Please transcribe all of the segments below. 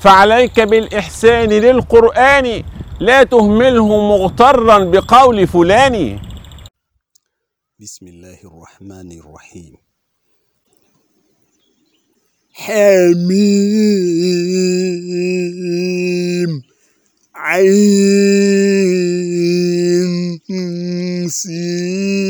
فعليك بالإحسان للقرآن لا تهمله مغترا بقول فلان. بسم الله الرحمن الرحيم. حميم عين سين.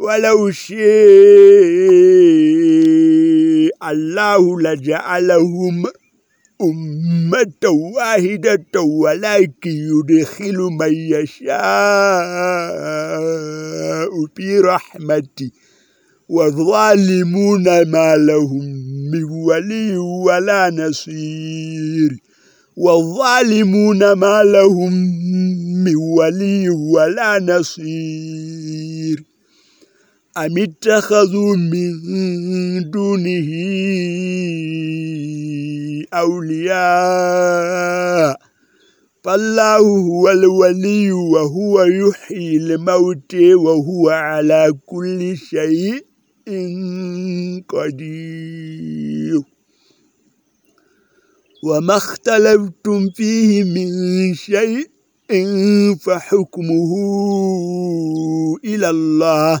ولو شاء الله لجعلهم أمة واحدة ولكن يدخل من يشاء في رحمته. والظالمون ما لهم من ولي ولا نصير. والظالمون ما لهم من ولي ولا نصير. أم اتخذوا من دونه أولياء؟ فالله هو الولي وهو يحيي الموت وهو على كل شيء قدير. وما اختلفتم فيه من شيء فحكمه إلى الله.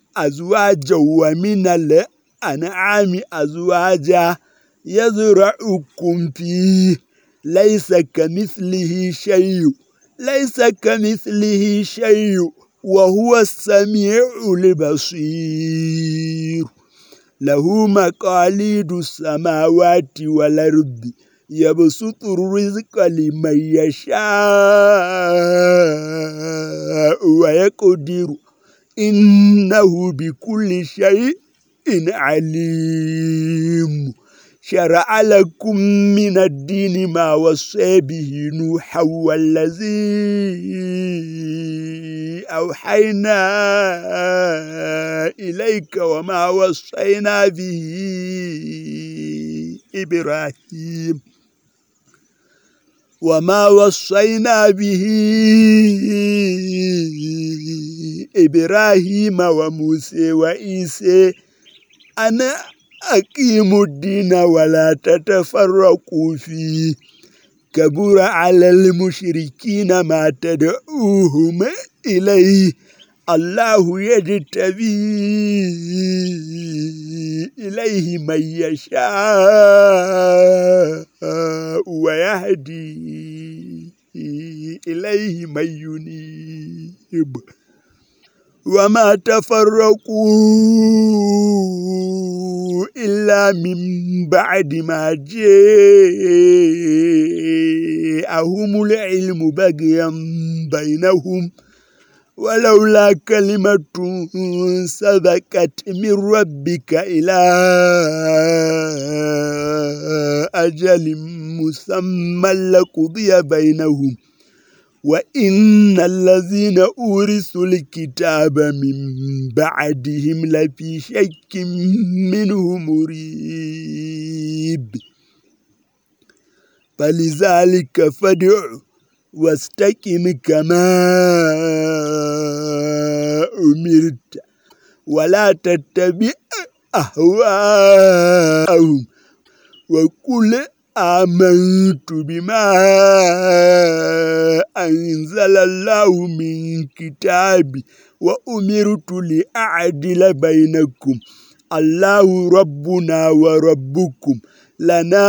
أزواجا ومن الأنعام أزواجا يزرعكم فيه ليس كمثله شيء ليس كمثله شيء وهو السميع البصير له مقاليد السماوات والأرض يبسط الرزق لمن يشاء ويقدر إنه بكل شيء عليم. شرع لكم من الدين ما وصى به نوحا والذي أوحينا إليك وما وصينا به إبراهيم. وما وصينا به إبراهيم وموسى وإيسى أنا أقيموا الدين ولا تتفرقوا فيه كبر على المشركين ما تدعوهم إليه الله يجتبي إليه من يشاء ويهدي إليه من ينيب. وما تفرقوا إلا من بعد ما جاءهم العلم بغيا بينهم. ولولا كلمة سبقت من ربك إلى أجل مسمى لقضي بينهم. وَإِنَّ الَّذِينَ أُورِثُوا الْكِتَابَ مِنْ بَعْدِهِمْ لَفِي شَكٍّ مِنْهُ مُرِيبٍ. فَلِذَلِكَ فَادْعُ وَاسْتَقِمْ كَمَا أُمِرْتَ وَلَا تَتَّبِعْ أَهْوَاءَهُمْ وَقُلْ آمنت بما أنزل الله من كتاب وأمرت لأعدل بينكم الله ربنا وربكم لنا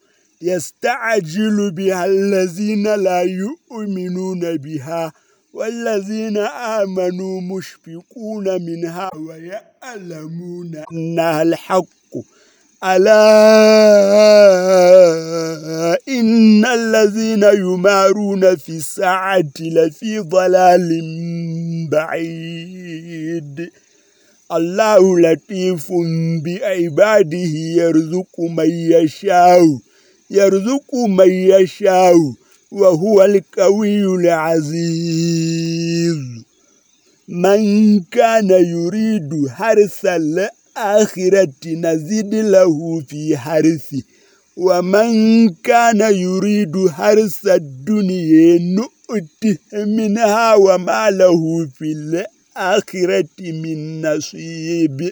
يستعجل بها الذين لا يؤمنون بها والذين آمنوا مشفقون منها ويعلمون أنها الحق. ألا إن الذين يمارون في الساعة لفي ضلال بعيد. الله لطيف بعباده يرزق من يشاء. يرزق من يشاء وهو القوي العزيز من كان يريد حرث الآخرة نزيد له في حرثه ومن كان يريد حرث الدنيا نؤته منها وما له في الآخرة من نصيب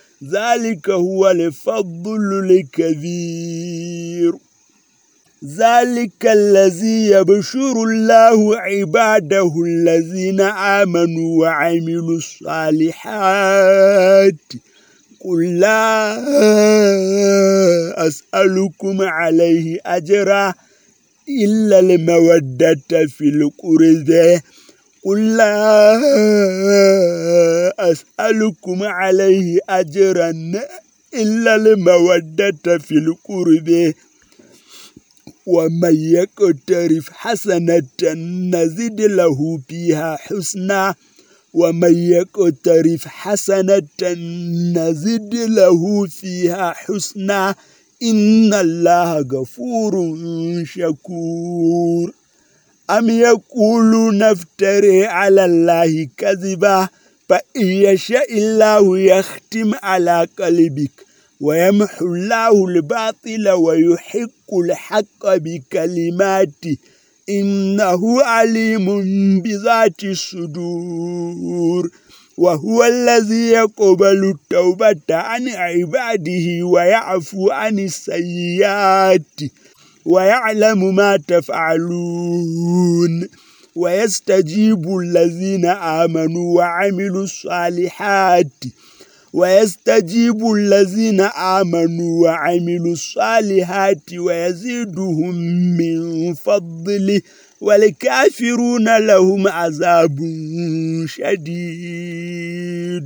ذلك هو الفضل الكبير. ذلك الذي يبشر الله عباده الذين آمنوا وعملوا الصالحات. قل لا أسألكم عليه أجرا إلا المودة في القرد. قل لا أسألكم عليه أجرا إلا المودة في القرب. ومن يقترف حسنة نزد له فيها حسنا. ومن يقترف حسنة نزد له فيها حسنا. إن الله غفور شكور. أم يقولون افتري على الله كذبا؟ فإن يشاء الله يختم على قلبك ويمحو الله الباطل ويحق الحق بكلماته. إنه عليم بذات الصدور. وهو الذي يقبل التوبة عن عباده ويعفو عن السيئات. ويعلم ما تفعلون ويستجيب الذين آمنوا وعملوا الصالحات ويستجيب الذين آمنوا وعملوا الصالحات ويزيدهم من فضله والكافرون لهم عذاب شديد.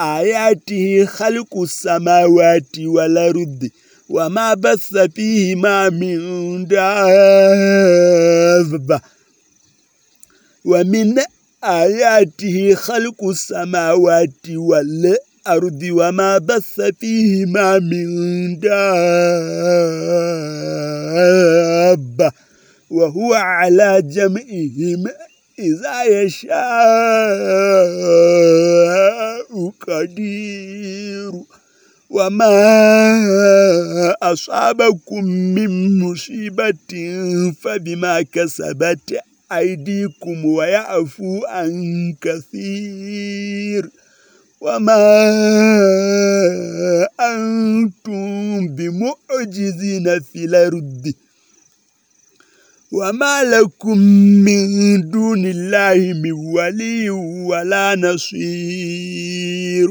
آياته خلق السماوات والأرض وما بث فيهما من دابة. ومن آياته خلق السماوات والأرض وما بث فيهما من دابة. وهو على جمعهم إذا يشاء قدير وما أصابكم من مصيبة فبما كسبت أيديكم ويعفو عن كثير وما أنتم بمعجزين في الأرض وما لكم من دون الله من ولي ولا نصير.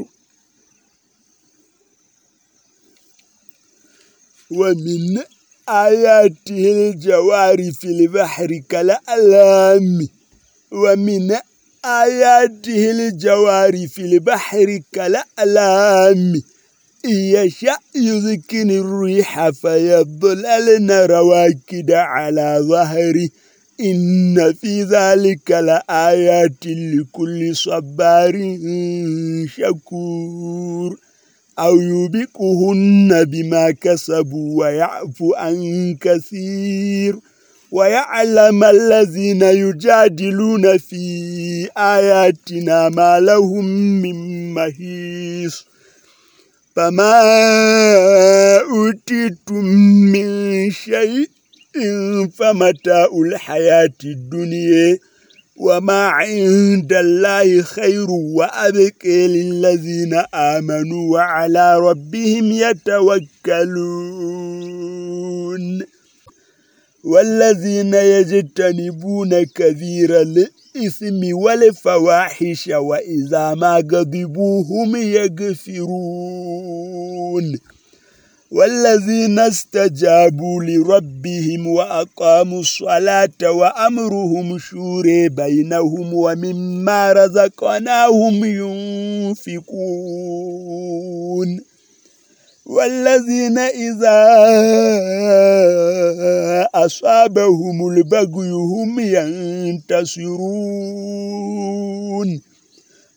ومن آياته الجوار في البحر كالألام ومن آياته الجوار في البحر كالألام يشاء يذكن الريح فيضللن رواكد على ظهره. إن في ذلك لآيات لكل صبار شكور. أو يبقهن بما كسبوا ويعفو عن كثير. ويعلم الذين يجادلون في آياتنا ما لهم من مهيص فما أوتيتم من شيء فمتاع الحياة الدنيا وما عند الله خير وأبقى للذين آمنوا وعلى ربهم يتوكلون والذين يجتنبون كثير الإثم والفواحش وإذا ما غضبوا هم يغفرون. والذين استجابوا لربهم وأقاموا الصلاة وأمرهم شوري بينهم ومما رزقناهم ينفقون. والذين إذا أصابهم البغي هم ينتصرون.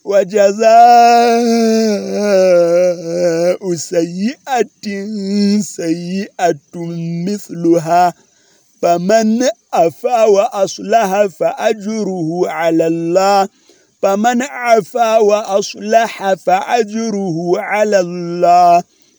وجزاء سيئة سيئة مثلها. فمن عفا وأصلح فأجره على الله. فمن عفا وأصلح فأجره على الله.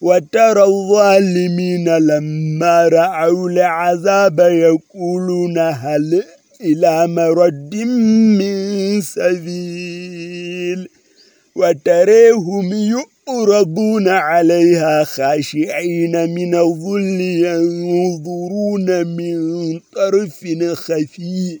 وترى الظالمين لما رأوا العذاب يقولون هل إلى مرد من سبيل؟ وتريهم يؤرضون عليها خاشعين من الظل ينظرون من طرف خفي.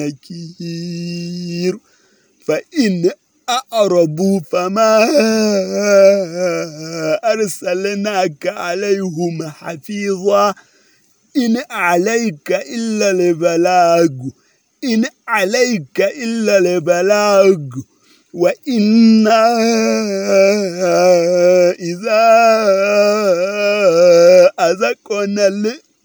نكير فإن أعرضوا فما أرسلناك عليهم حفيظا. إن عليك إلا البلاغ. إن عليك إلا البلاغ. وإنا إذا أذقنا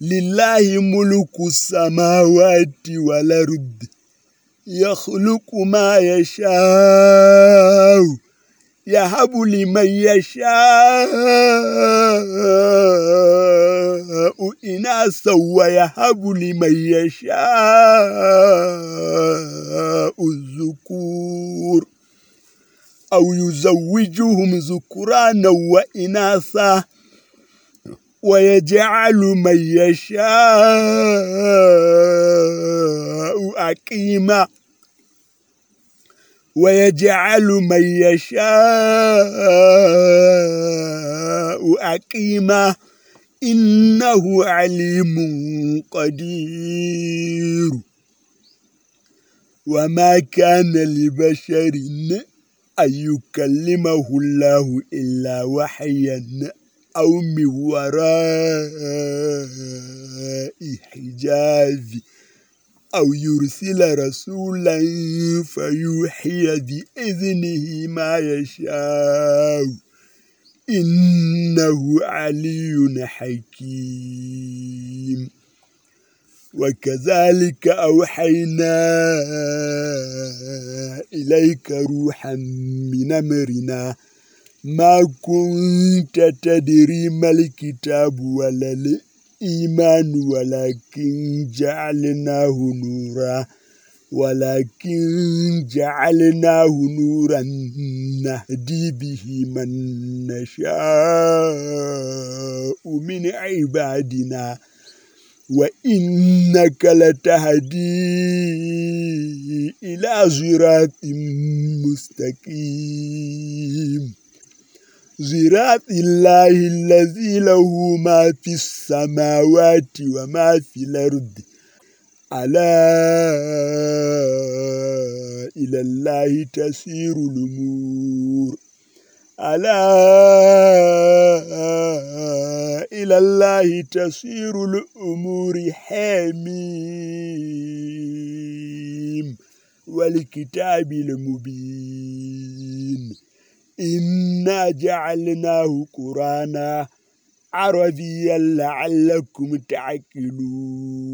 لله ملك السماوات والأرض يخلق ما يشاء يهب لمن يشاء إناثا ويهب لمن يشاء الذكور أو يزوجهم ذكرانا وإناثا. ويجعل من يشاء أقيما. ويجعل من يشاء أقيما. إنه عليم قدير. وما كان لبشر أن يكلمه الله إلا وحيا. أو من وراء حجاب أو يرسل رسولا فيوحي بإذنه ما يشاء. إنه علي حكيم. وكذلك أوحينا إليك روحا من أمرنا ما كنت تدري ما الكتاب ولا الإيمان ولكن جعلناه نورا ولكن جعلناه نورا نهدي به من نشاء من عبادنا وإنك لتهدي إلى صراط مستقيم. صراط الله الذي له ما في السماوات وما في الأرض. ألا إلى الله تسير الأمور. ألا إلى الله تسير الأمور. حميم. والكتاب المبين. إنا جعلناه قرانا عربيا لعلكم تعقلون